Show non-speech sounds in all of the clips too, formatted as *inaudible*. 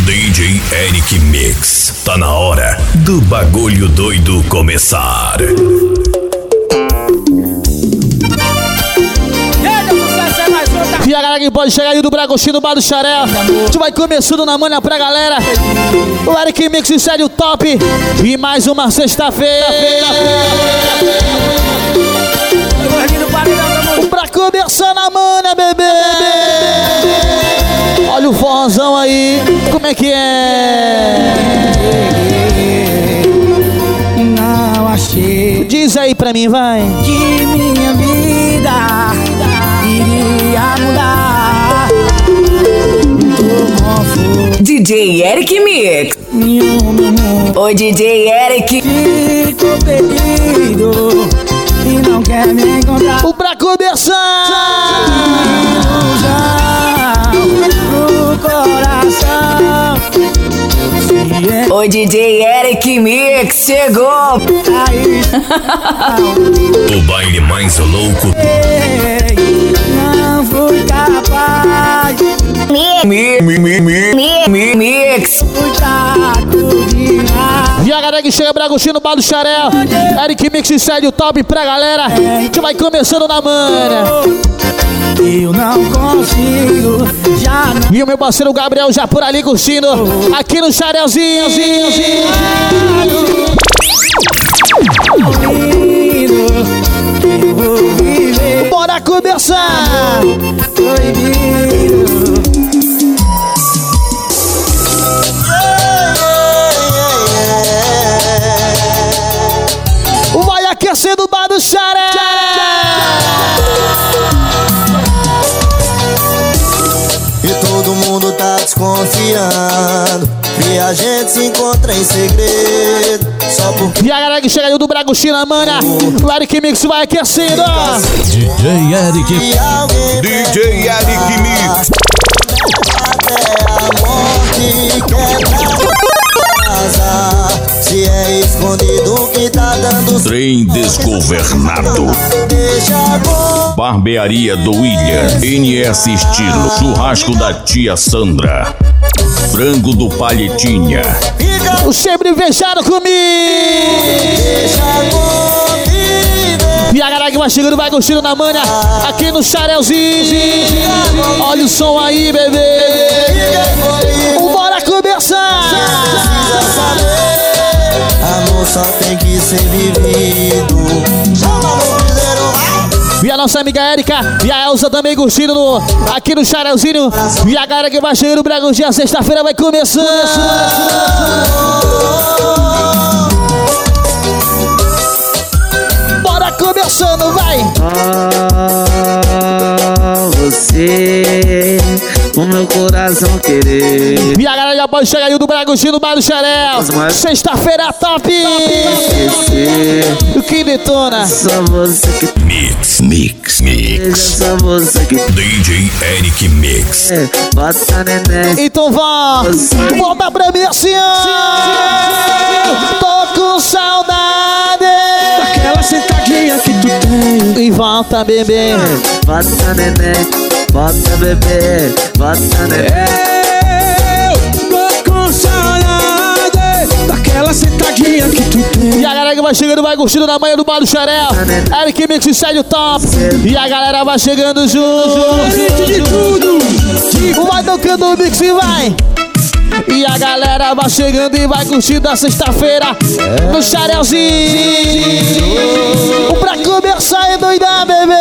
DJ Eric Mix. Tá na hora do bagulho doido começar. E a galera que pode chegar aí do Bragostino, Bar do. A gente vai começando na manhã pra galera. O Eric Mix e sério top. E mais uma sexta-feira. Pra começar na manhã, bebê. Olha o forrozão aí. Como é que é? Não achei Diz aí pra mim, vai. que minha vida iria mudar. DJ Eric Mix. O DJ Eric. ficou perdido e não quer me encontrar. O pra começar. O DJ Eric Mix chegou. aí, *laughs* O baile mais louco não fui capaz. Mi, mi, mi, mi, mi, mi, mix. E a galera que chega Bragostino, Bar do Xaré. Eric Mix e sério top pra galera. A gente vai começando na manhã. Eu não consigo, já E o meu parceiro Gabriel já por ali curtindo. Aqui no Xarelzinho. Bora começar. Vai aquecendo o desconfiando Que a gente se encontra em segredo Só porque E a galera que chega aí do Bragostino, na manhã. O Eric Mix vai aquecendo. DJ Eric DJ Eric Mix até a morte Se é escondido que tá dando Trem desgovernado Barbearia do William NS Estilo Churrasco da tia Sandra Frango do Palhetinha O sempre fechado comigo. E a galera que vai chegando vai curtindo na manhã. Aqui no Xarelzinho. Olha o som aí, bebê. Bora começar. Amor só tem que ser vivido Chama piseiro, E a nossa amiga Érica e a Elza também curtindo no, aqui no Charelzinho. E a galera que vai chegando no Bragantino, sexta-feira vai começando. Bora começando, vai! Ah, você, o meu coração querer. E a galera já pode chegar aí do Bragantino, Bar do Xarel. Sexta-feira top! Esquecer, O que detona? só você que Mix Mix Mix só você que DJ Eric Mix quer. Bota neném, Então vá! Volta pra mim assim! ó. Tô com saudade! aquela sentadinha que tu tem. E volta, bebê! Bota neném, bota bebê, bota neném. Eu tô com saudade daquela sentadinha que tu tem. E a galera que vai chegando vai curtindo na manhã do Bar do Xarel. Eric Mix e Sério Top. E a galera vai chegando junto. de tudo. Vai tocando o mix e vai. E a galera vai chegando e vai curtindo a sexta-feira no Xarelzinho. Pra começar e doidar, bebê.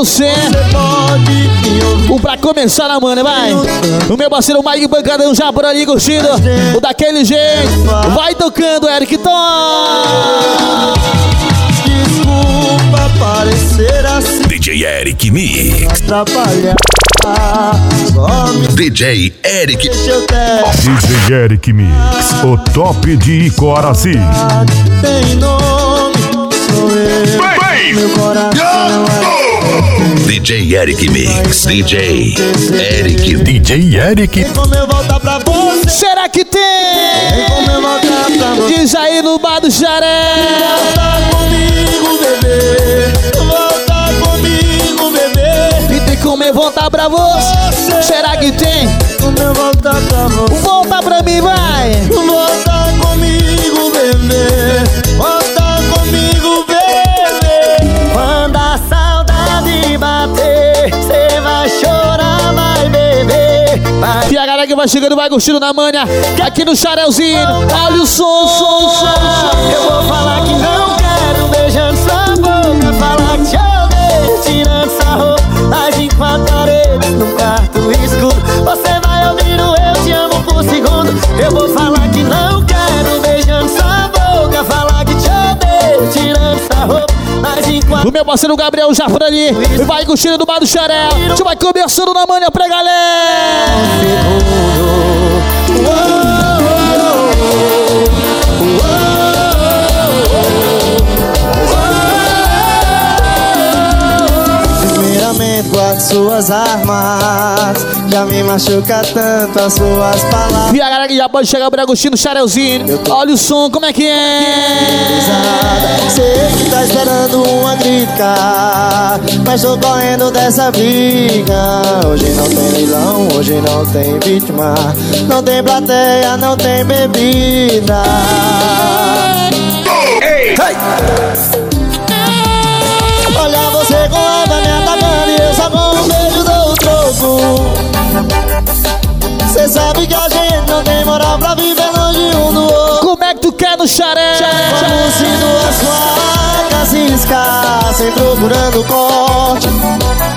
Você Pode me ouvir O pra começar na manhã, vai. O meu parceiro Mike Bancadão já por ali curtindo. O daquele jeito. Vai tocando, Eric Tom. Desculpa parecer assim DJ Eric Mix me DJ Eric. deixa eu ter DJ Eric Mix, o top de Icoraci. Tem nome Sou eu Meu coração é DJ Eric Mix. DJ Eric. DJ Eric. Tem como eu voltar pra você Será que tem? Vem como eu voltar pra você. Diz aí no bar do xaré. Volta comigo, bebê. Volta comigo, bebê. E tem como eu voltar pra você? Será que tem? Como eu voltar pra você. Volta pra mim, vai. Volta Vai chegando vai curtindo na manha. Aqui no Charelzinho. Olha o som, som, som. Eu vou falar que não quero beijando sua boca Falar que te odeio tirando essa roupa Mas em quatro paredes num quarto escuro Você vai ouvir o eu te amo por segundo Eu vou falar que não quero beijando sua boca Falar que te odeio tirando essa roupa O meu parceiro Gabriel Jafra ali. Vai curtindo do bar do Xarel. A gente vai começando na manha pra galera. Suas armas Já me machuca tanto as suas palavras E a galera que já pode chegar pra Agostinho Charelzinho. Olha o som, como é que é? Sei que tá esperando uma crítica, mas tô correndo dessa briga. Hoje não tem leilão, hoje não tem vítima, não tem plateia, não tem bebida. Ei! Olha dou o troco. Cê sabe que a gente não tem moral pra viver longe um do outro. Como é que tu quer no Xaré? Como se duas facas se escassem procurando corte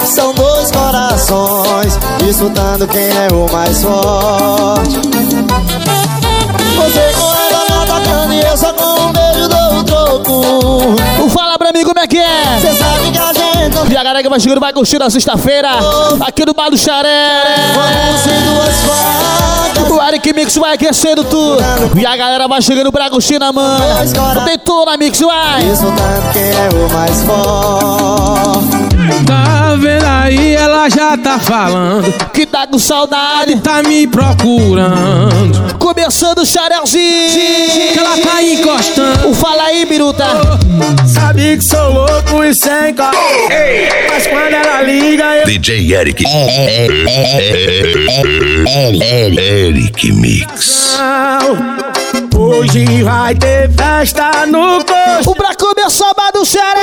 São dois corações disputando quem é o mais forte Você com ela me atacando e eu só com um beijo dou o troco Fala pra mim como é que é. Cê sabe que a gente E a galera que vai chegando vai curtir na sexta-feira. Aqui no bar do Xaré. Como se duas facas O Eric Mix vai aquecendo tudo. E a galera vai chegando pra curtir na. Tem tudo na Mix, vai. disputando quem é o mais forte Tá vendo aí, ela já tá falando. Que tá com saudade. Tá me procurando. Começando o Xarelzinho. Que ela tá encostando. O Fala aí, Biruta. Sabe que sou louco e sem carro Mas quando ela liga eu DJ Eric. Eric Mix. Hoje vai ter festa no coxo O pra começar o bar do Xaré.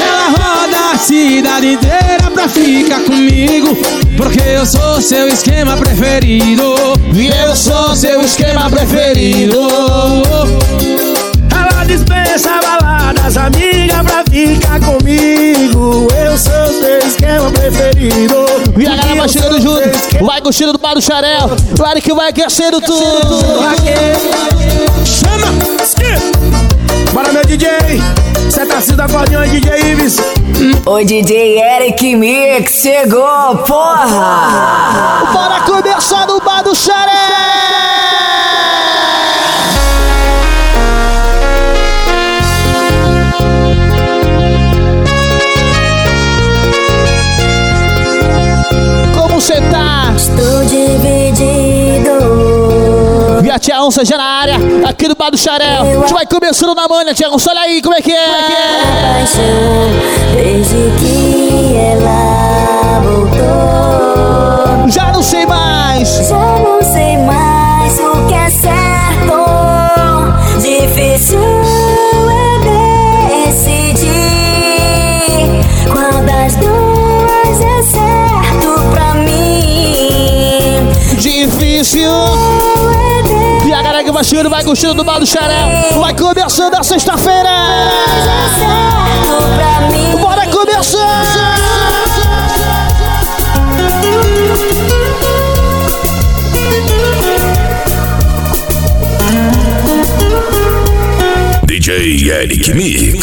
Ela roda a cidade inteira pra ficar comigo. Porque eu sou seu esquema preferido. E eu sou seu esquema preferido. Ela dispensa baladas, amiga, pra ficar comigo preferido E a galera vai chegando junto. Vai curtindo do bar do Xarel. O Eric vai aquecendo tudo. Chama! Bora meu DJ! Cê tá sendo acordeão DJ Ives O DJ Eric Mix chegou, porra! Bora começar no bar do Xaré. A tia Onça já na área, aqui do bar do Xarel. A gente vai começando na manha, tia Onça. Olha aí como é que é. Paixão, desde que ela voltou. Já não sei Que vai curtindo do bar do Xarel. Vai começando a sexta-feira. Bora começar. DJ Eric. Mix.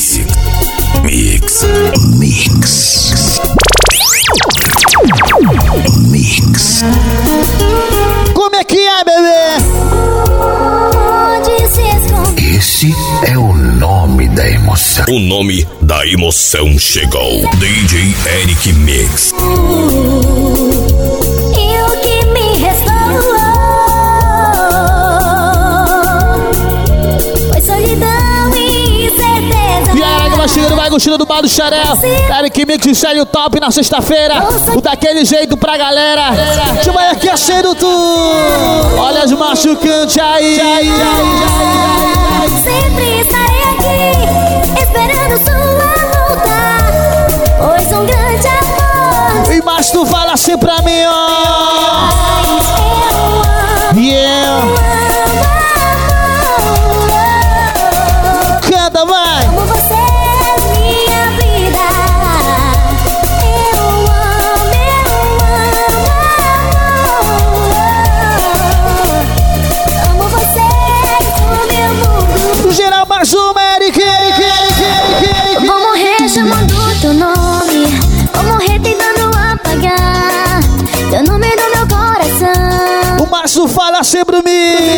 emoção chegou. DJ Eric Mix. E o que me restou foi solidão e certeza. E a Erika vai chegando, vai curtindo do bar do Xaré. Eric Mix e o Top na sexta-feira. O daquele jeito pra galera. De manhã do tu. Olha as machucantes aí. aí Sempre estarei aqui esperando sua mais tu fala assim pra mim, ó. Fala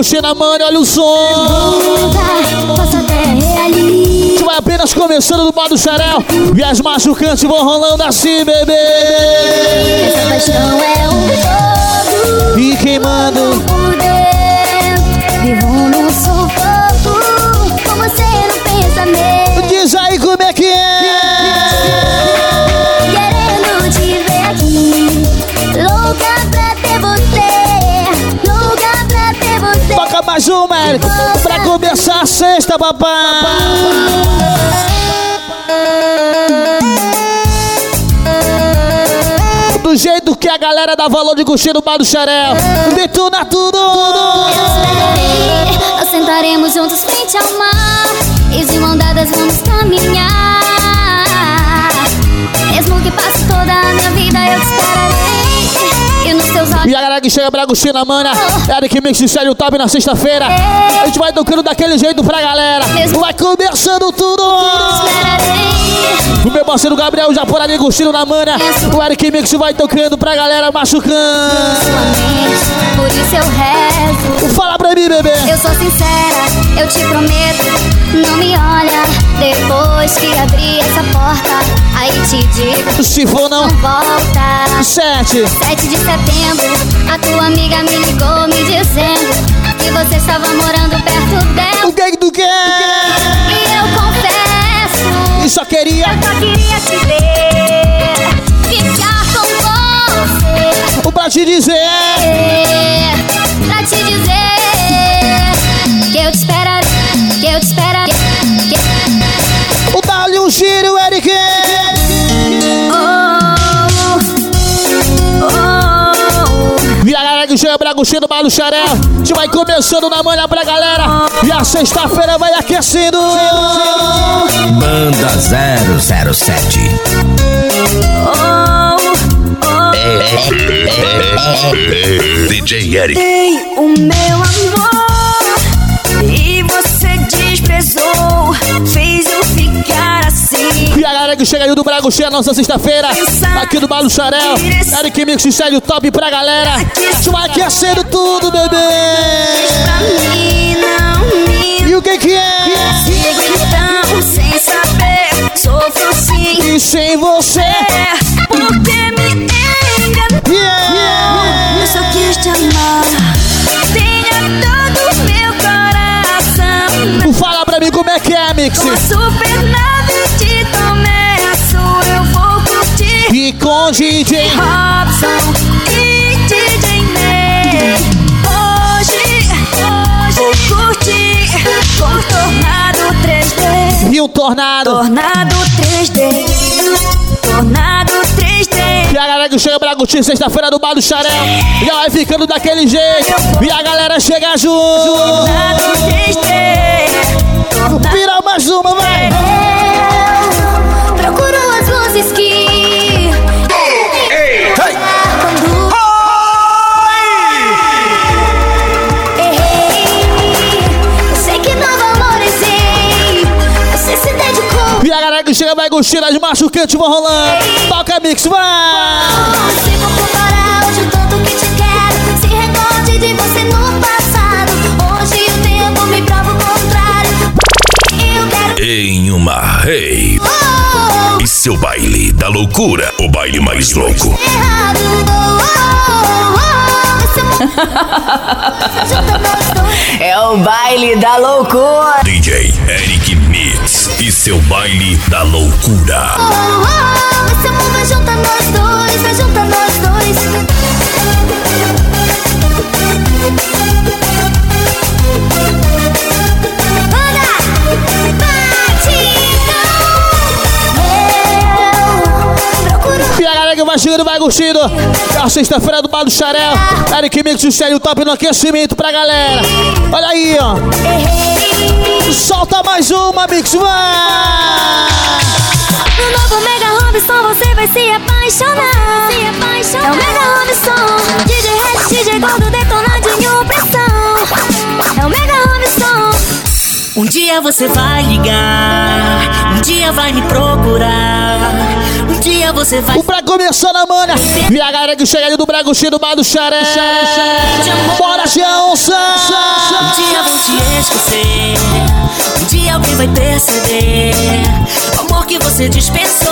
Bragostina, mano, olha o som. Nunca posso até vai apenas começando do Xarel. E as machucantes vão rolando assim, bebê. Essa paixão é um fogo. E queimando. por Toca mais uma. Pra começar a sexta, papai. Do jeito que a galera dá valor de curtir no bar do Xarel. Detona tudo. Nós sentaremos juntos frente ao mar E de mão dadas vamos caminhar Mesmo que passe toda a minha vida eu te esperarei E a galera que chega Bragostina, mana. Eric Mix e Célio Top na sexta-feira. A gente vai tocando daquele jeito pra galera. Vai começando tudo. O meu parceiro Gabriel já por ali curtindo na mana. O Eric Mix vai tocando pra galera machucando. Sua mente, por isso eu rezo Fala pra mim, bebê. Eu sou sincera, eu te prometo Não me olha depois que abrir essa porta Aí te digo, Se for não, não volta sete. 7 de setembro, a tua amiga me ligou me dizendo que você estava morando perto dela. O que que tu quer? E eu confesso, E só queria eu só queria te ver, ficar com você, o pra te dizer. A galera que chega Bragostinho do Malu Xaré. A gente vai começando na manhã pra galera. E a sexta-feira vai aquecendo. Banda 007. DJ Eric. Dei o meu amor que chega aí do Bragostinho, nossa sexta-feira. Aqui do Malu Xarel. Eric Mix e Célio Top pra galera. Vai aquecendo tudo, bebê. E o que que é? sigo então sem saber, sofro sim. E sem você. É porque me enganou. Yeah. Eu só quis te amar, tenha todo o meu coração. Fala pra mim como é que é, Mix. Com DJ. Robson e DJ Ney. Hoje, hoje vou curtir com Tornado 3D. E um tornado. Tornado 3D. Tornado 3D. E a galera que chega pra curtir sexta-feira do Bar do Xarel. Já vai ficando daquele jeito. E a galera chega junto. Tornado 3D. Tornado Vira mais uma, vai. chega, vai gostar de macho quente, vou rolando. Toca mix, vai! Em uma rei. Oh, oh, oh. E seu baile da loucura, o baile mais louco. Errado, oh, é o baile da loucura. DJ Eric Mix e seu baile da loucura. Esse amor vai juntar nós dois, vai juntar nós dois. E a galera que vai chegando, vai curtindo. É sexta-feira do Bar do Xarel. Eric Mix e Sério Top no aquecimento pra galera. Olha aí, ó. Solta mais uma, Mix. Vai! No novo Mega Robson você vai se apaixonar. Se apaixonar. É o Mega Robson. Um dia você vai ligar, um dia vai me procurar, um dia você vai. O pra começar na manha. E a galera que chega ali do Bragantino, do Bar do Xarel. Bora, Geonça! Um dia vou te esquecer, um dia alguém vai perceber. O amor que você dispensou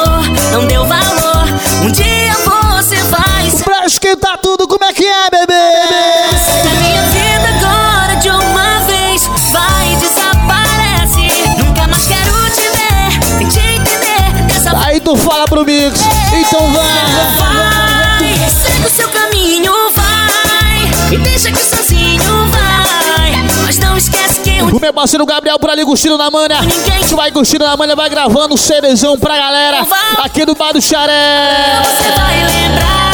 seu caminho, vai. E deixa que sozinho vai. Mas não esquece que um O meu parceiro Gabriel por ali curtindo na manha. Tu vai curtindo na manha, vai gravando o CDzão pra galera. Aqui do Bar do Xaré. você vai lembrar.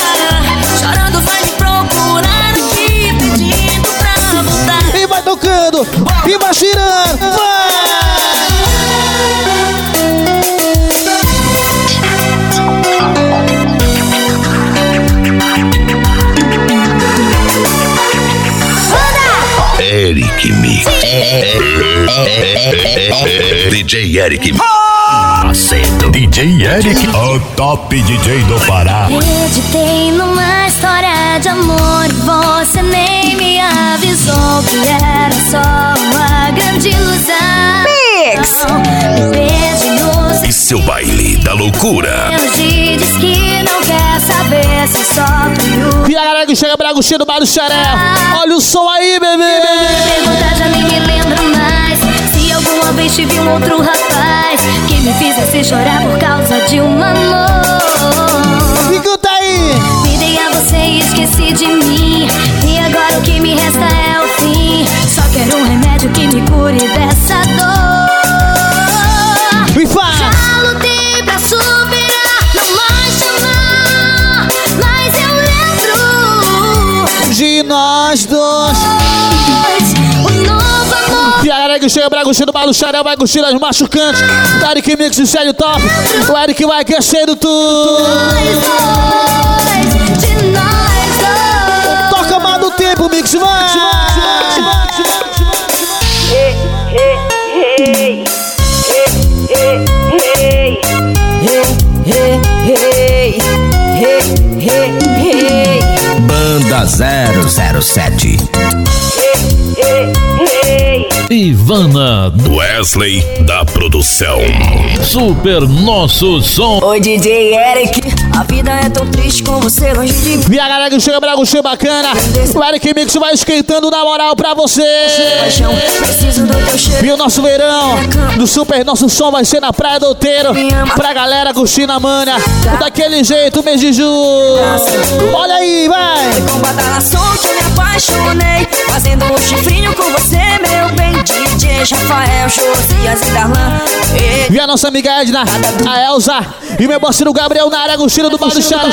Chorando vai me procurar aqui, pedindo pra voltar. E vai tocando. E vai girando. Vai! Eric Mix. DJ Eric Macedo. DJ Eric, o top DJ do Pará. Acreditei numa história de amor você nem me avisou que era só uma grande ilusão. E seu baile da loucura. Hoje diz que não quer saber se sofre o E a galera que chega Bragantino do Bar do Xaré. Olha o som aí, bebê. Pergunta já nem me lembro mais Se alguma vez tive um outro rapaz Que me fizesse chorar por causa de um amor E canta aí. Me dei a você e esqueci de mim E agora o que me resta é o fim Só quero um remédio que me cure dessa nós dois. O novo amor chega do Bar do Xaré vai curtir as machucantes. O Eric Mix e Sério Top. O Eric vai aquecendo tudo. nós dois, de nós dois Toca mais do tempo, Mix. Vai. Banda 007. Ivana Wesley da produção. Super Nosso Som. Oi, DJ Eric. A vida é tão triste com você longe de mim. E a galera que chega Bragantino bacana. O Eric Mix vai esquentando na moral pra você. Paixão, preciso do teu cheiro. E o nosso verão do Super Nosso Som vai ser na Praia do Outeiro. Pra galera curtir na manha. Daquele jeito, mês de julho. Olha aí, vai. Com badalação que me apaixonei. Fazendo um chifrinho com você, meu bem. DJ Rafael, Josias e Darlan. E a nossa amiga Edna, a Elza e meu parceiro Gabriel na área, curtindo do Bar do Xará.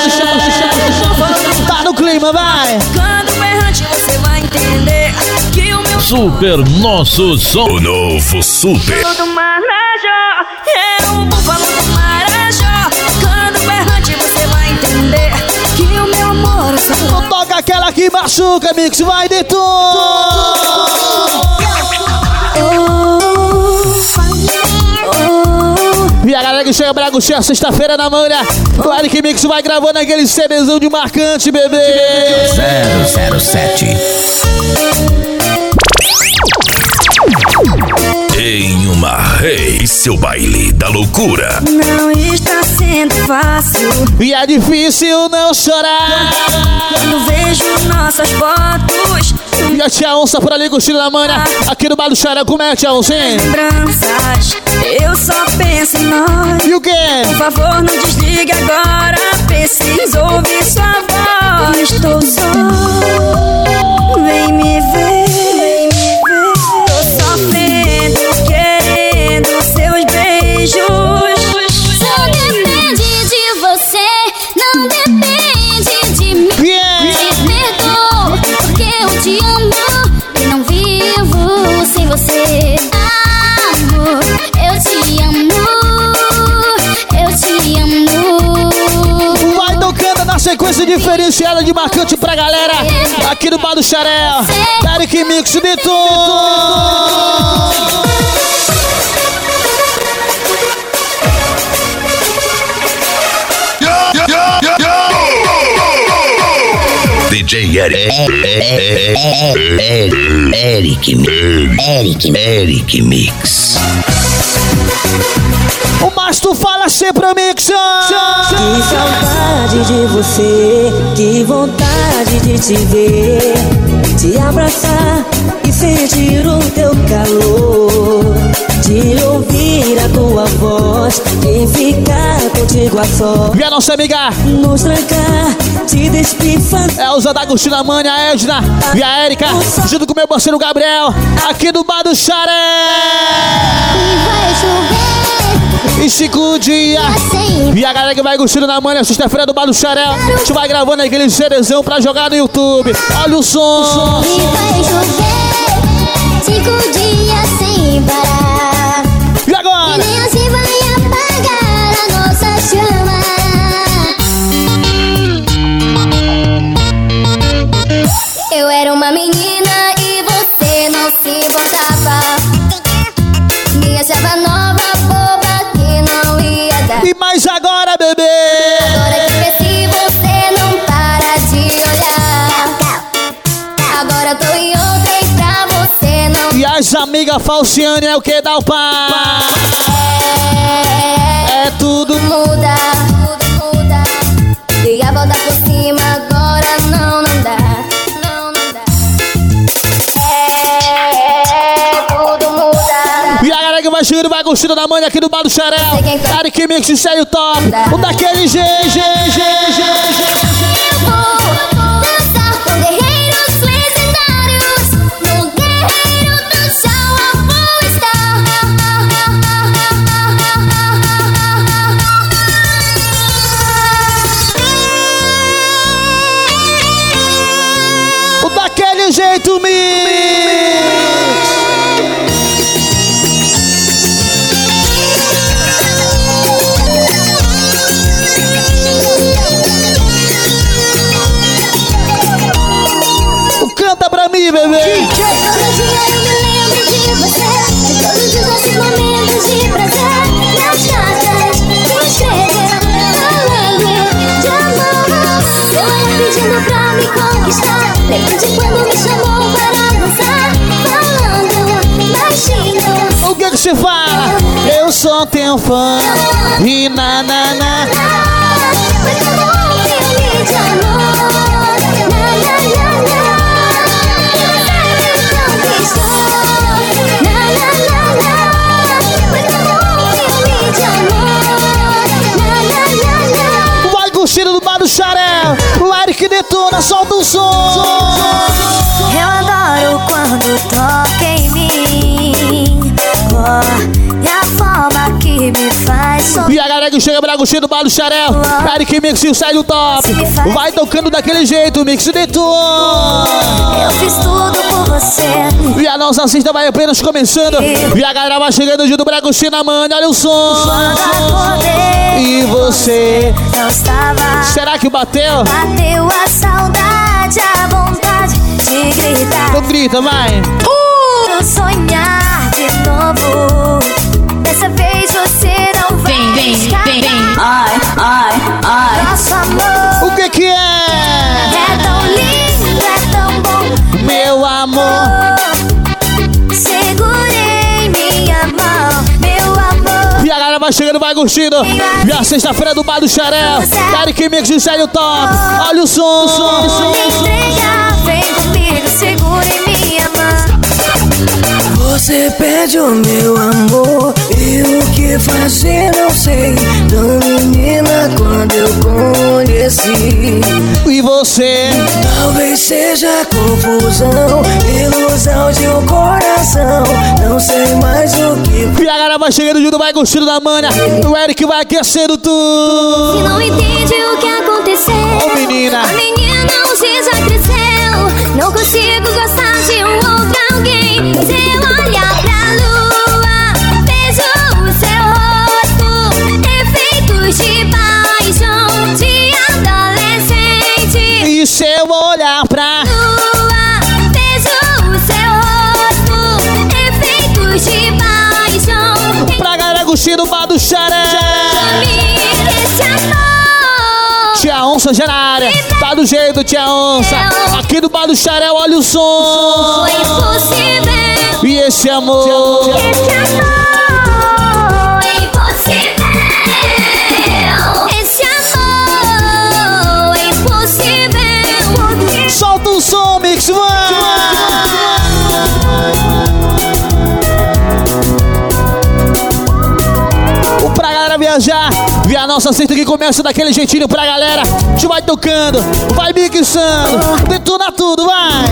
Tá no clima, vai. Quando errante você vai entender que o meu Super Nosso Som. O novo Super. do Marajó é o búfalo do Marajó. Quando errante você vai entender que o meu amor é Toca aquela que machuca, Mix, vai deitou. E galera que chega Bragantino, sexta-feira na manhã. O Eric Mix vai gravando aquele CDzão de marcante, bebê. 007. Em uma Rei, seu baile da loucura. Não está sendo fácil. E é difícil não chorar. Quando vejo nossas fotos. E a tia Onça por ali curtindo a manha. Aqui no Bar do Xará, como é, tia Onça, hein? Lembranças, eu só penso em nós. E o quê? Por favor, não desligue agora. Preciso ouvir sua voz. Estou só. Vem me ver. Diferenciada de marcante pra galera. Aqui no Bar do Xaré. Eric Mix de DJ Eric. Eric, Eric, Eric Mix. O tu fala sempre, Mix. Que saudade de você, que vontade de te ver, te abraçar e sentir o teu calor, de ouvir a tua voz e ficar contigo a só. E a nossa amiga Nos trancar, te despifar. Elza da Agostina Mãe, a Edna e a Erika, junto com meu parceiro Gabriel, aqui do Bar do Xaré. Vai chover E Chico Dia. E a galera que vai curtindo na manhã, sexta-feira do Bar do Xaré. A gente vai gravando aquele CDzão pra jogar no YouTube. Olha o som. e vai chover cinco dias sem parar. E agora? Assim vai apagar a nossa chama. As amigas Falciane é o que dá o pá. é. É tudo. Muda, tudo muda. Dei a volta por cima, agora não, não dá. Não, não dá. É, tudo muda. E a galera que vai chegando vai curtindo na manhã aqui do Bar do Xaré. Eric Mix e sério top. O daquele G, G, G, G, Mim, bebê. Todo dia eu me lembro de você De todos os nossos momentos de prazer Nas cartas que escreveu Falando de amor Seu olhar pedindo pra me conquistar Lembro de quando me chamou para dançar Falando baixinho O que que se fala? Eu só tenho fã. E na na na. Foi Xaré. O Eric detona, solta o som. Eu adoro quando toca em mim. Oh, E a galera que chega pra curtir do do Xaré. Eric Mix e sai do top. Vai tocando daquele jeito, Mix detona. Eu fiz tudo por você. E a nossa cesta vai apenas começando. E a galera vai chegando junto pra curtir na manhã. Olha o som. E você? não estava. Será que bateu? Bateu a saudade, a vontade de gritar. Então grita, vai. Uh! Sonhar de. Dessa vez você não vai Vem, vem, escapar. vem, vem. Ai, ai, ai. Nosso amor O que que é? é tão lindo, é tão bom. Meu amor. Segurei minha mão, meu vai chegando, vai curtindo. E a sexta-feira do Bar do Xarel. Eric Mix e Sério Top. Olha o som, o som, o som. o som. Entrega, vem comigo, segura em minha mão. Você pede o meu amor e fazer não sei. Tão menina quando eu conheci. E você? Talvez seja confusão, ilusão de um coração. Não sei mais o que. E a galera vai chegando junto, vai curtindo da manha. O Eric vai aquecendo tudo. Se não entende o que aconteceu, Ô, menina. a menina não já cresceu. Não consigo gostar de um outro alguém. Se eu olhar amor. Tia Onça já na área. Tá do jeito, tia Onça. Aqui do Bar do Xarel, olha o som. Foi impossível. E esse amor. Esse amor impossível. Viajar, ver a nossa cesta que começa daquele jeitinho pra galera. A gente vai tocando, vai mixando, detona tudo, vai.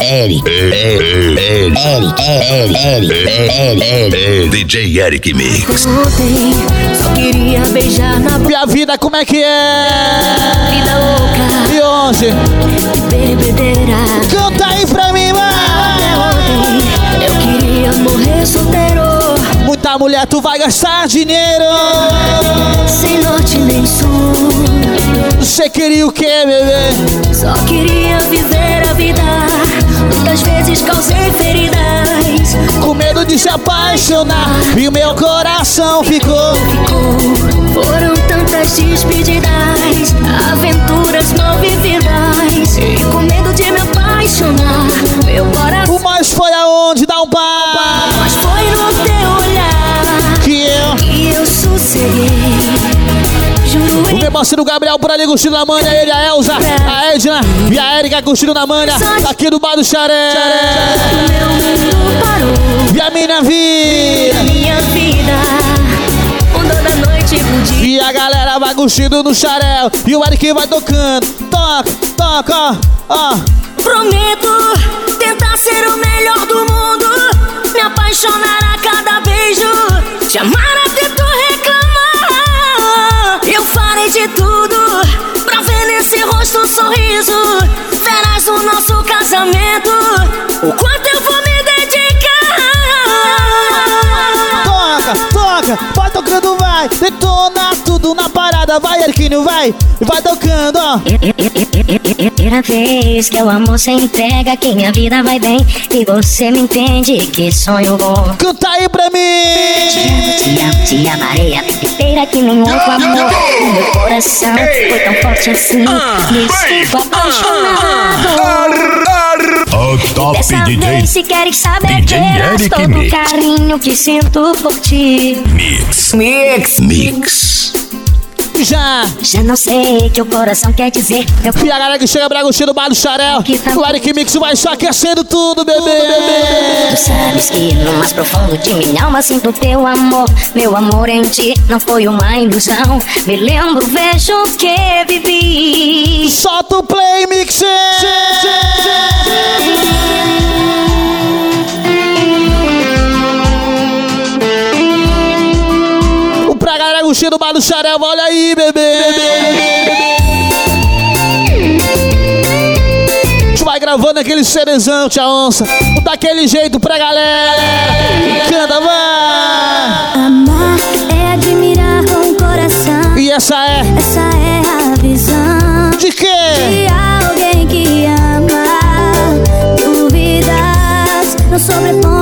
Eric, Eric, Eric, Eric, Eric, Eric, DJ Eric Mix. Ontem só queria beijar na boca. Minha vida, como é que é? Vida louca, E hoje? bebedeira. Canta aí pra mim, vai. Ontem eu queria morrer solteiro. Muita mulher, tu vai gastar dinheiro. Sem norte nem sul. Você queria o que, bebê? Só queria viver a vida. Muitas vezes causei feridas. Com medo de se apaixonar. E o meu coração ficou. Ficou. Foram tantas despedidas, aventuras mal vividas. E com medo de me apaixonar, meu coração. O mais foi parceiro Gabriel por ali curtindo na manha, ele, a Elza, a Edna e a Erika curtindo na manha, aqui do Bar do Xaré. E a minha vida. Minha vida. E a galera vai curtindo no xarel. E o Eric vai tocando. Toca, toca, ó, ó. Prometo tentar ser o melhor do mundo. Me apaixonar a cada beijo. Te amar até de tudo pra ver nesse rosto um sorriso. Verás o nosso casamento. O quanto eu vou me parada, vai, vai. Tocando, ó. Primeira vez que o amor se entrega, que minha vida vai bem. E você me entende, que sonho bom. Canta aí pra Te amo, mim. te amo, te amarei a vida inteira que nem outro amor. O meu coração foi tão forte assim. Me sinto apaixonado. O top Dessa DJ vez, se queres saber, DJ terás todo o carinho que sinto por ti. Mix. Mix. Mix. Já. Já não sei o que o coração quer dizer. Meu E a galera que chega Bragantino do Bar do Xarel. O Eric Mix vai só aquecendo tudo, bebê. Tu sabes que no mais profundo de minha alma sinto teu amor. Meu amor em ti não foi uma ilusão. Me lembro, vejo o que vivi. Solta o play, Mix. Curtindo do Bar do Xarel, olha aí, bebê. A gente vai gravando aquele cerezão, tia onça. Daquele jeito pra galera. Canta, vai. Amar é admirar com o coração. E essa é Essa é a visão de quê? de alguém que ama. Dúvidas não sobrepõe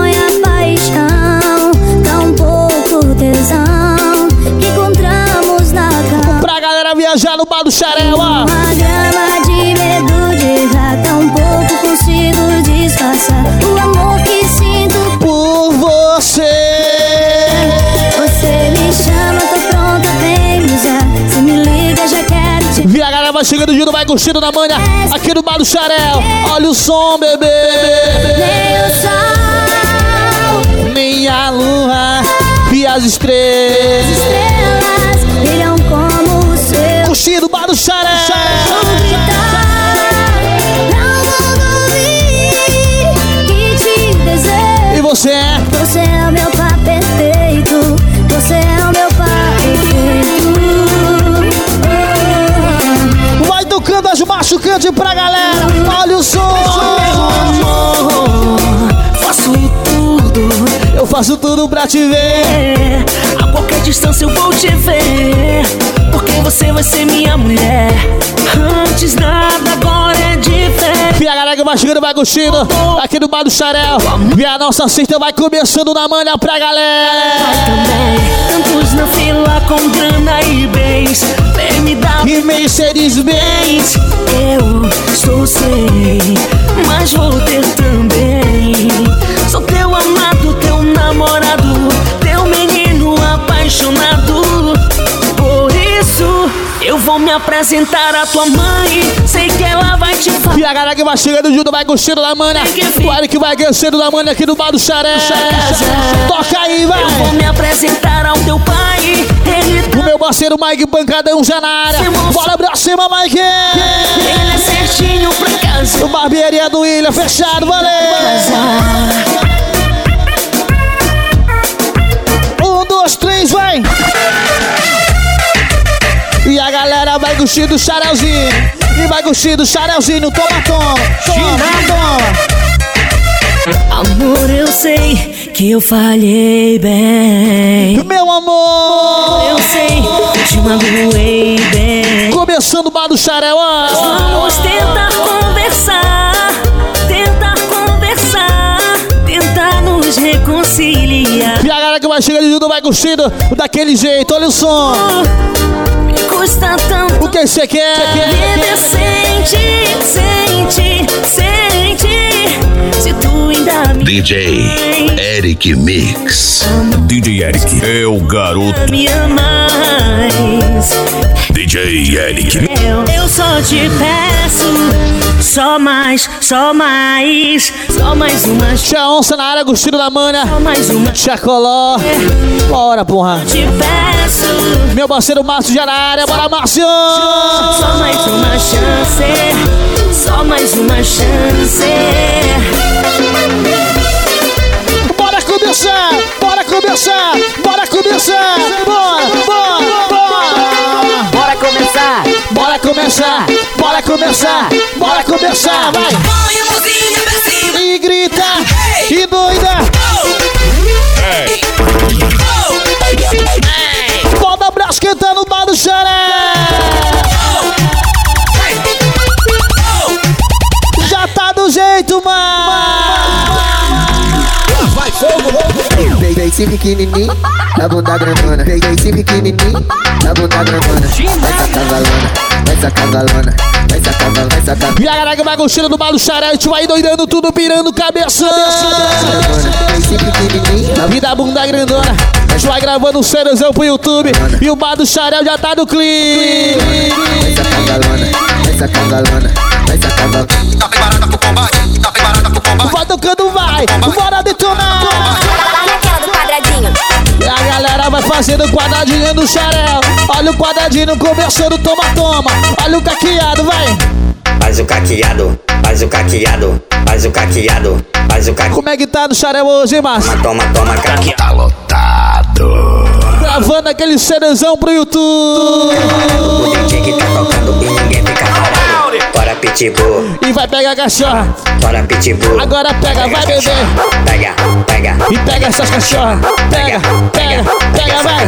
Eduardo Xarela. Uma grama de medo de errar, tão pouco consigo disfarçar o amor que sinto por você. Você me chama, tô pronta, vem beijar. Se me liga, já quero te. Vira a galera, vai chegando junto, vai curtindo na manha. aqui no Bar do Xarel. Olha o som, bebê. Nem o sol, nem a lua e as estrelas. As estrelas. Do Xarel. Não vou ouvir que te desejo. E você é? Você é o meu par perfeito. Você é o meu par perfeito. Vai tocando as machucantes pra galera. Olha o som. Faço tudo Eu faço tudo pra te ver. A qualquer distância eu vou te ver Porque você vai ser minha mulher Antes nada, agora é diferente E a galera que vai chegando vai curtindo. Aqui no bar do Xarel. E a nossa cesta vai começando na manha pra galera. também Tantos na fila com grana e bens Vem me dar E Mercedes Benz. Eu estou sem Mas vou ter também me apresentar à tua mãe Sei que ela vai te falar E a galera que vai chegando junto vai curtindo na manha. O Eric vai aquecendo na manha aqui no bar do Xarel. Toca aí, vai. Eu vou me apresentar ao teu pai Ele O meu parceiro Mike Pancadão já na área. Bora pra cima, Mike. Ele é certinho pra casa O barbearia do Ilha, fechado, valeu. Um, dois, três, vai. E a galera vai curtindo o charelzinho. E vai curtindo o charelzinho. Toma, toma. Toma. Amor, eu sei que eu falhei bem Meu amor. Eu sei que te magoei bem Começando o bar do Xarel. Vamos tentar conversar Tentar conversar Tentar nos reconciliar que vai chegando junto vai curtindo daquele jeito. Olha o som. Me custa tanto O que você quer? Vida sente, sente, sente Se tu ainda me DJ Eric Mix. DJ Eric é o garoto. me amas DJ Eric. Eu, eu só te peço Só mais, só mais Só mais uma Tia Onça na área, curtindo da manha. Só mais uma Tia Coló. Bora, porra. Te peço Meu parceiro Márcio já na área. Bora, Márcio. Só mais uma chance Só mais uma chance começar. Bora começar. Bora começar. Bora, bora, bora. Bora começar! Bora começar. Bora começar. Bora começar. Vai. Põe a mãozinha pra cima. E grita. E doida. Esse pequenininho, na bunda grandona. Peguei esse pequenininho, na bunda grandona. Vai sacar valona, vai sacar valona, vai sacar valona, vai sacar E a galera que vai curtindo do bar do Xaré, a gente vai doidando tudo, pirando na E da bunda grandona, a gente vai gravando um cerazão pro YouTube. E o bar do Xarel já tá no clipe. vai sacar valona, vai sacar valona, vai sacar valona. Tá preparada pro combate? Tá preparada pro combate? Vai tocando, vai, bora detonar. Vai fazendo o quadradinho do Xarel. Olha o quadradinho começando, toma, toma. Olha o caqueado, vai. Faz o caqueado, faz o caqueado, faz o caqueado, faz o caqueado. Como é que tá no Xarel hoje, hein, Márcio? Toma, toma, caqueado. Tá lotado. Gravando aquele cerazão pro YouTube. O DJ que tá tocando pitbull, E vai pegar a cachorra. bora pitbull. Agora pega, vai beber. Pega, pega. E pega essas cachorras. Pega, pega, pega, vai.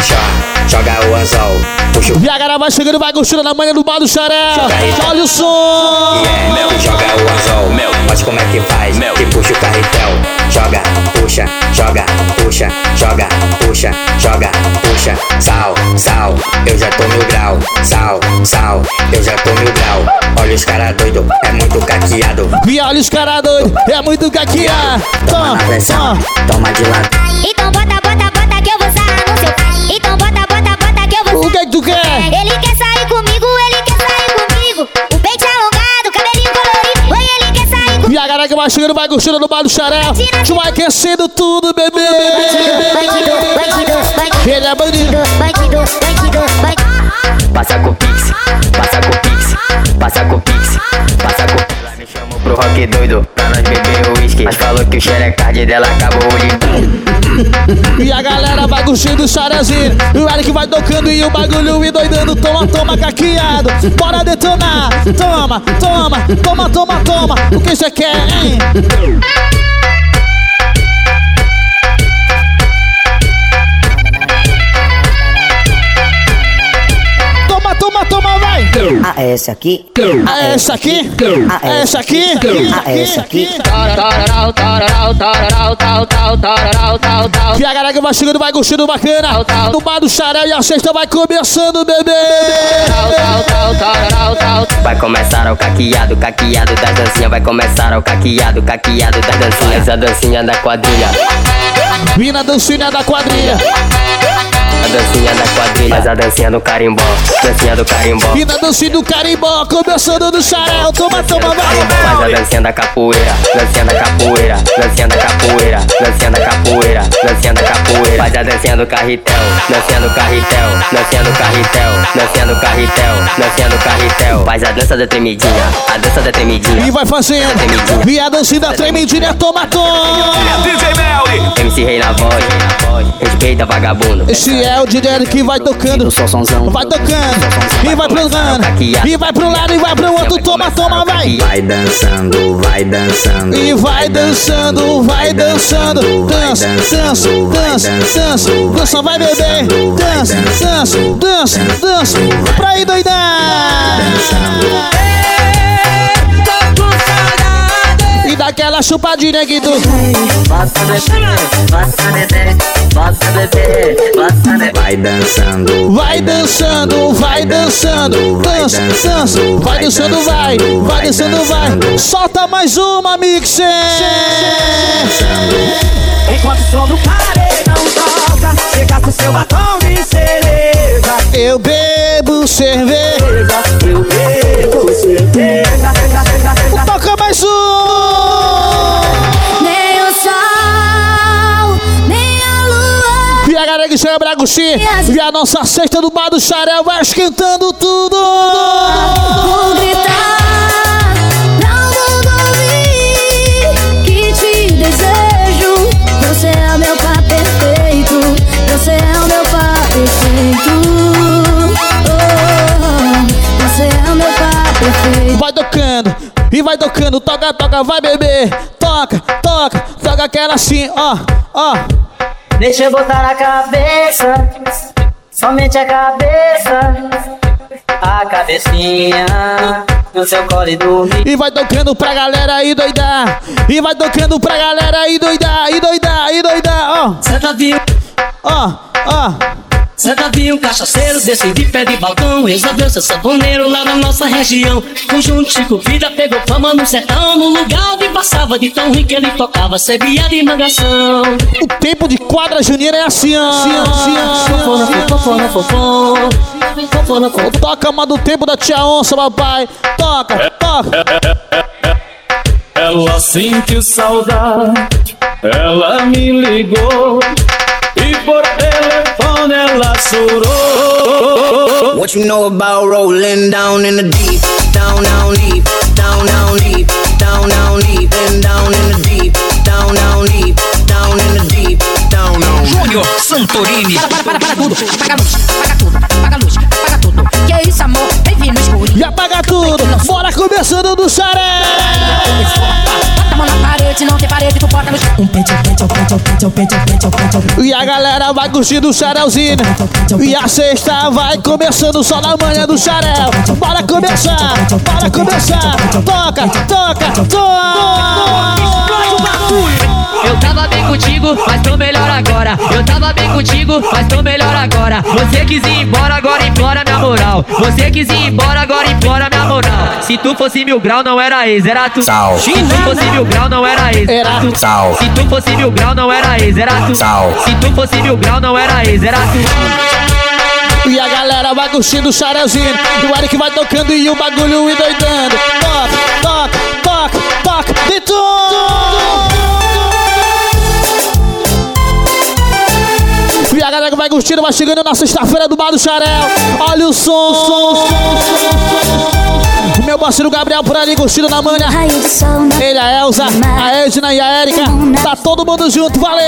Joga o anzol, puxa o E a galera vai chegando, vai curtindo na manhã do bar do Xarel. Olha o som. Yeah, joga o anzol, mas como é que faz? Que puxa o carretel, joga, puxa, joga, puxa, joga, puxa, joga, puxa, sal, sal, eu já tô mil grau, sal, sal, eu já tô mil grau. Olha os cara doido, é muito caqueado. os cara doido, é muito caqueado. Toma, toma, pressão, toma de lado. Então bota, bota, bota que eu vou sarar no seu pai. Então bota, bota, bota que eu vou. O que, é que tu quer? Ele quer sair comigo, ele quer sair comigo. O peito é alongado, cabelinho colorido. Oi, ele quer sair comigo. E a galera que vai chegando, vai gostando do bar do xarel. Tu vai aquecendo tudo, bebê. Bandido, bandido, bandido. Ele é bandido, bandido, bandido, bandido. Passa com Pix, passa com Pix, passa com Pix, passa com. Ela me chamou pro rock doido pra nós beber uísque. Mas falou que o xerecard dela acabou o limpo. E a galera vai curtindo o xarezinho. E o Eric vai tocando e o bagulho e doidando. Toma, toma, caqueado. Bora detonar. Toma, toma, toma, toma, toma. O que você quer, hein? É esse aqui? É essa aqui? É essa aqui? É esse aqui? E a galera que vai chegando vai curtindo bacana. No bar do xarel e a sexta vai começando, bebê. Vai começar o caqueado, caqueado das dancinhas. Vai começar o caqueado, caqueado das dancinhas. A dancinha da quadrilha, Vina na dancinha da quadrilha. A dancinha da quadrilha. Faz a dancinha do carimbó, dancinha do carimbó. E na dancinha do carimbó, começando no xarel. Toma, toma, Faz a vai. dancinha da capoeira, dancinha da capoeira, dancinha da capoeira, dancinha da capoeira, dancinha da capoeira. Faz a dancinha do carretel, dancinha do carretel, dancinha do carretel, dancinha do carretel, dancinha do carretel. Faz a dança da tremidinha, a dança da tremidinha. E vai fazendo. E a dancinha da tremendinha, toma, toma. MC Rei na voz, respeita vagabundo. Esse é o DJ que vai tocando. Vai tocando. E vai pro lado. E vai pro lado e vai pro outro. Toma, toma, vai. Vai dançando, vai dançando. E vai dançando, vai dançando. Dança, dança, dança, dança. Dança, vai beber. Dança, dança, dança, dança. Pra ir doidar. E daquela chupadinha aqui do. Vai dançando, Vai dançando, vai dançando, dança, dança, vai dançando, vai, vai dançando, vai. Solta mais uma, mixer. Enquanto o som do paredão toca Chega com seu batom de cereja Eu bebo cerveja. Eu bebo cerveja Toca mais um. Galera que chega Braguchi, e a nossa cesta do bar do Xarel vai esquentando tudo. Vou gritar pra o mundo ouvir que te desejo. Você é o meu par perfeito. Você é o meu par perfeito. Oh, você é o meu par perfeito. Vai tocando, e vai tocando, toca, toca, vai beber. Toca, toca, toca aquela assim, ó, ó. Deixa eu botar na cabeça Somente a cabeça A cabecinha No seu colo e dormir E vai tocando pra galera aí doidar. E vai tocando pra galera aí doidar, e doidar, e doidar, ó. Já viu Ó, ó. Cê já viu um cachaceiro desse de pé de balcão. Resolveu ser sanfoneiro lá na nossa região. Conjunto Chico Vida pegou fama no sertão No lugar onde passava de tão rico ele tocava Sebia de mangação. O tempo de quadra junina é assim, ó. Fofona, fofona, fofona Fofona, fofona Toca uma do tempo da tia onça, papai. Toca, toca. Ela sentiu saudade, ela me ligou e por telefone ela chorou. What you know about rolling down in the deep, down, down deep, down, down deep, down, down deep, and down in the deep, down, down deep, down in the deep, down, down. Júnior Santorini. Para, para, para tudo. Apaga a luz, apaga tudo, apaga a luz, apaga tudo. Que é isso, amor? Vem vir no escuro. E apaga tudo. Bora começando do xaré. Bota a mão na parede, não tem parede, tu bota no chão. Um pente, um pente, um pente, um pente, um pente, um pente, um pente, um pente. E a galera vai curtindo o xarelzinho. E a sexta vai começando só na manhã do xarel. Bora começar, bora começar. Toca, toca, toca. Eu tava bem contigo, mas tô melhor agora. Eu tava bem contigo, mas tô melhor agora. Você quis ir embora, agora implora minha moral. Você quis ir embora, agora implora minha moral. Se tu fosse mil grau, não era ex, era tu. Sal. Se tu fosse mil grau, não era ex, era tu. Sal. Se tu fosse mil grau, não era ex, era tu. Sal. Se tu fosse mil grau, não era ex, era tu. E a galera vai curtindo o xarelzinho. E o Eric vai tocando e o bagulho e doidando. Toca, toca, toca, toca. Detona. Vai curtindo, vai chegando na sexta-feira do Bar do Xarel. Olha o som, som, som, som, som. Meu parceiro Gabriel por ali curtindo na manha. Ele, a Elza, a Edna e a Erika. Tá todo mundo junto, valeu!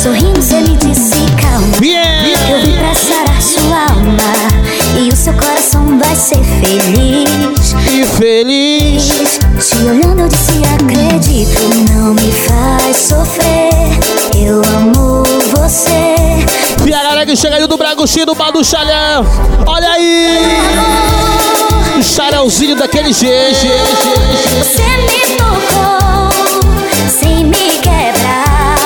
Sorrindo, você me disse calma. Yeah. Eu vim pra sarar sua alma. E o seu coração vai ser feliz. E feliz. Te olhando, eu disse: acredito. Não me faz sofrer. Eu amo você. E a galera que chega aí do Bragantino, do Bar do Xalhão. Olha aí! O Xarelzinho daquele jeito. Você me tocou sem me quebrar.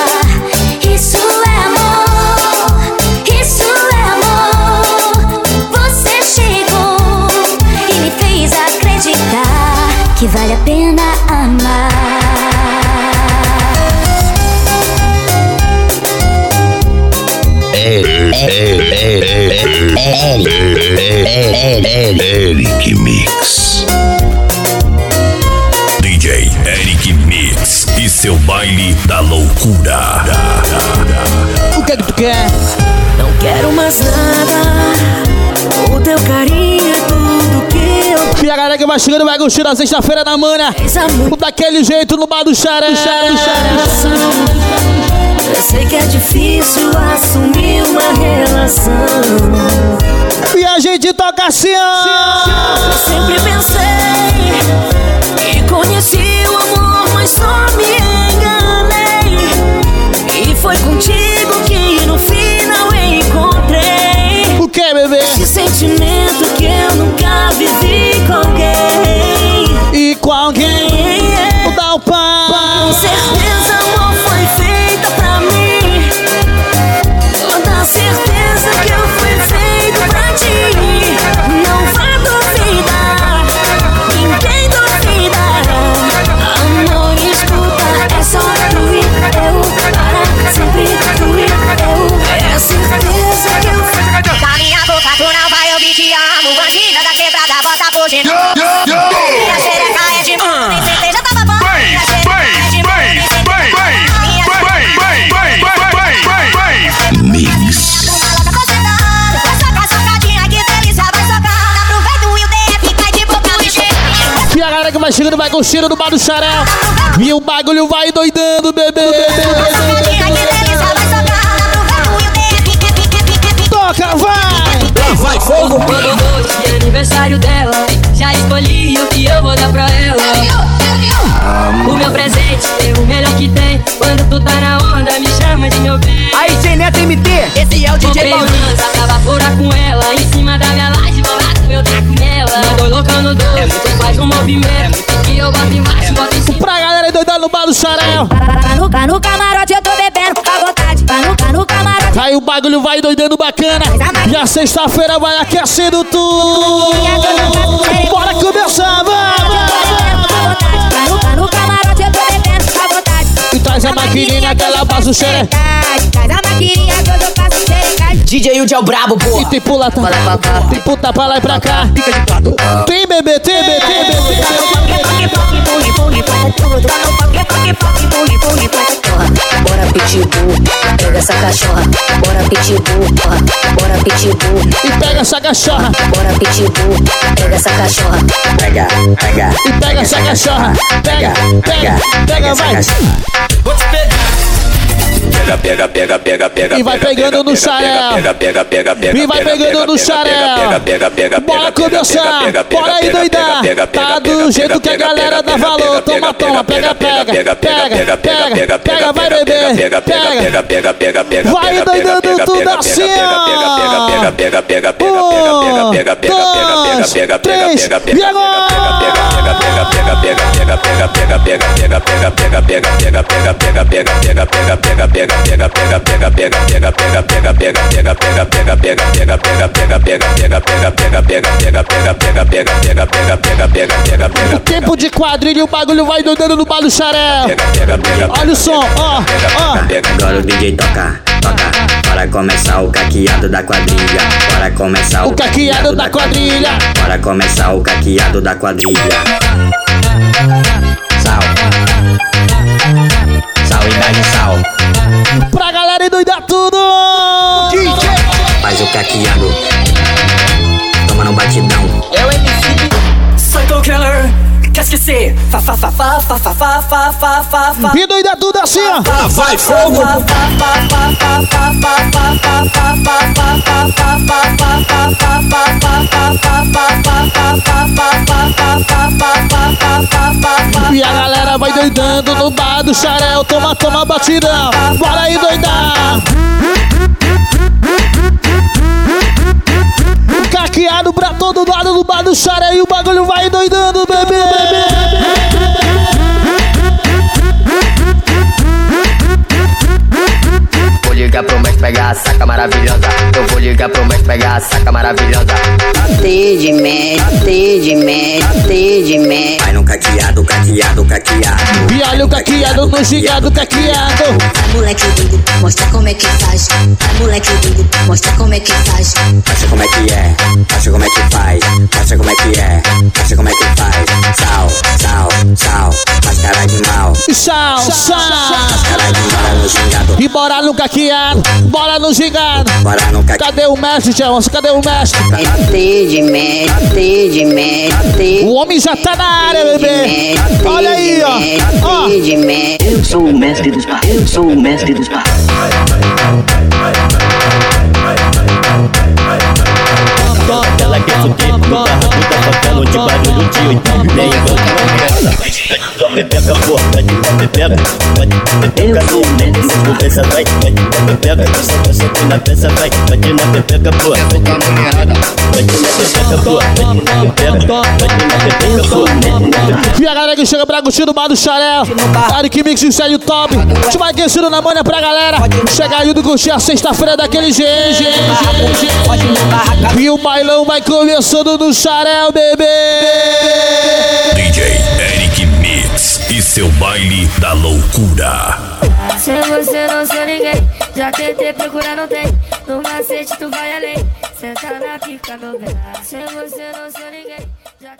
Isso é amor, isso é amor. Você chegou e me fez acreditar que vale a pena Eric Mix. DJ Eric Mix e seu baile da loucura. O que é que tu quer? Não quero mais nada. O teu carinho é tudo que eu E a galera que vai chegando vai curtir na sexta-feira da manhã. Daquele jeito no Bar do Xarel. Eu sei que é difícil assumir uma relação. E a gente toca assim. Eu sempre pensei e conheci o amor, mas só me enganei. E foi contigo que no final encontrei O que, bebê? esse sentimento que eu nunca vivi com alguém. E com alguém. O dá o Com pau. certeza chegando vai curtindo no Bar do Xarel. E o bagulho vai doidando, bebê. Toca, vai! Vai fogo, Hoje é aniversário dela. Já escolhi o que eu vou dar pra ela. O meu presente é o melhor que tem. Quando tu tá na onda, me chama de meu bem. Aí, sem neto MT, esse é o DJ Paulinho. tava fora com ela. Louca no doce, tu faz um movimento. Que eu boto embaixo, boto em cima. Pra galera doidando no Bar do Xarel. Tá no, tá no camarote, eu tô bebendo à vontade Tá no, tá no camarote Aí o bagulho vai doidando bacana. E a sexta-feira vai aquecendo tudo. Bora começar, vai! Tá no, camarote, eu tô bebendo à vontade E traz a maquininha que ela passa o xere. Traz a maquininha que eu xerecade DJ Udi é o brabo, E porra. tem pula, tá? Tem puta pra lá e pra cá. Tem bebê, tem bebê, tem bebê. Bora pitbull, pega essa cachorra. Bora pitbull, porra. Bora pitbull, E pega essa cachorra. bora pitbull, pega essa cachorra. Pega, pega. E pega essa cachorra. Pega, pega, pega, vai. Pega, pega, pega, pega, pega. E vai pegando no xarel. Pega, pega, pega, pega. E vai pegando no xarel. Pega, pega, pega. Bora começar. Bora aí doidar. Tá do jeito que a galera dá valor. Toma, toma. Pega, pega. Pega, pega, pega. Vai beber. Pega. pega, pega, pega, pega. Vai doidando tudo assim, ó. Pega, pega, pega, pega, Um, pega, pega, pega, dois, pega, pega, três. pega, E agora? O tempo de quadrilha e o bagulho vai doidando no bar do xarel. Olha o som, ó, ó. Agora o DJ toca, toca. Para começar o caqueado da quadrilha. Para começar O caqueado da quadrilha. Para começar o caqueado da quadrilha. Sal. Sal e dá-lhe sal. Pra galera endoidar tudo! DJ! Faz o caquiano. É Toma no batidão. É MC Psycho Killer. Quer esquecer? Fa fa fa fa fa fa fa fa fa fa fa E doida tudo assim, ó. Vai fogo! E a galera vai doidando no bar do xarel. Toma, toma batidão. Bora aí, doidar. Caqueado pra todo lado do bar do xarel. E o bagulho vai doidando, bebê. Vou ligar pro mestre pegar a saca maravilhosa. Eu vou ligar pro mestre pegar a saca maravilhosa. Vai no caqueado, caqueado, caqueado. E olha o caqueado no gigado, caqueado. Vai moleque lindo, mostra como é que faz. Vai moleque lindo, mostra como é que faz. Mostra como é que é, mostra como é que faz. Mostra como é que é, mostra como é que faz. Sal, sal, sal, faz cara de mal. Sal, sal. Cara de mal no gingado. E bora no caqueado, bora no gigado. Bora no caqueado. Cadê o mestre, Tiago? Cadê o mestre? Atendimento, atendimento, atendimento. O homem já tá na área, bebê. Olha aí, ó. ó. Eu sou o mestre dos passos. Eu sou o mestre dos passos. Ela quer fuder no carro do tapacalo de barulho de oito Nem Vai pepeca, porra, vai pepeca Vai pepeca, no meio Conversa, vai, vai pepeca tá sempre na peça, vai Vai na pepeca, porra Vai na pepeca, porra Vai na pepeca Vai na pepeca, porra E a galera que chega pra curtir no bar do Xarel. Eric Mix e Célio Top. Chama aquecido na manha pra galera. Chega aí do curtir a sexta-feira daquele jeito. E o bailão vai começando no Bebê. DJ Eric Mix e seu baile da loucura. Se você não sou ninguém, já tentei procurar, não tem. No macete tu vai além, senta na pica, meu bem. Se você não sou ninguém, já tentei.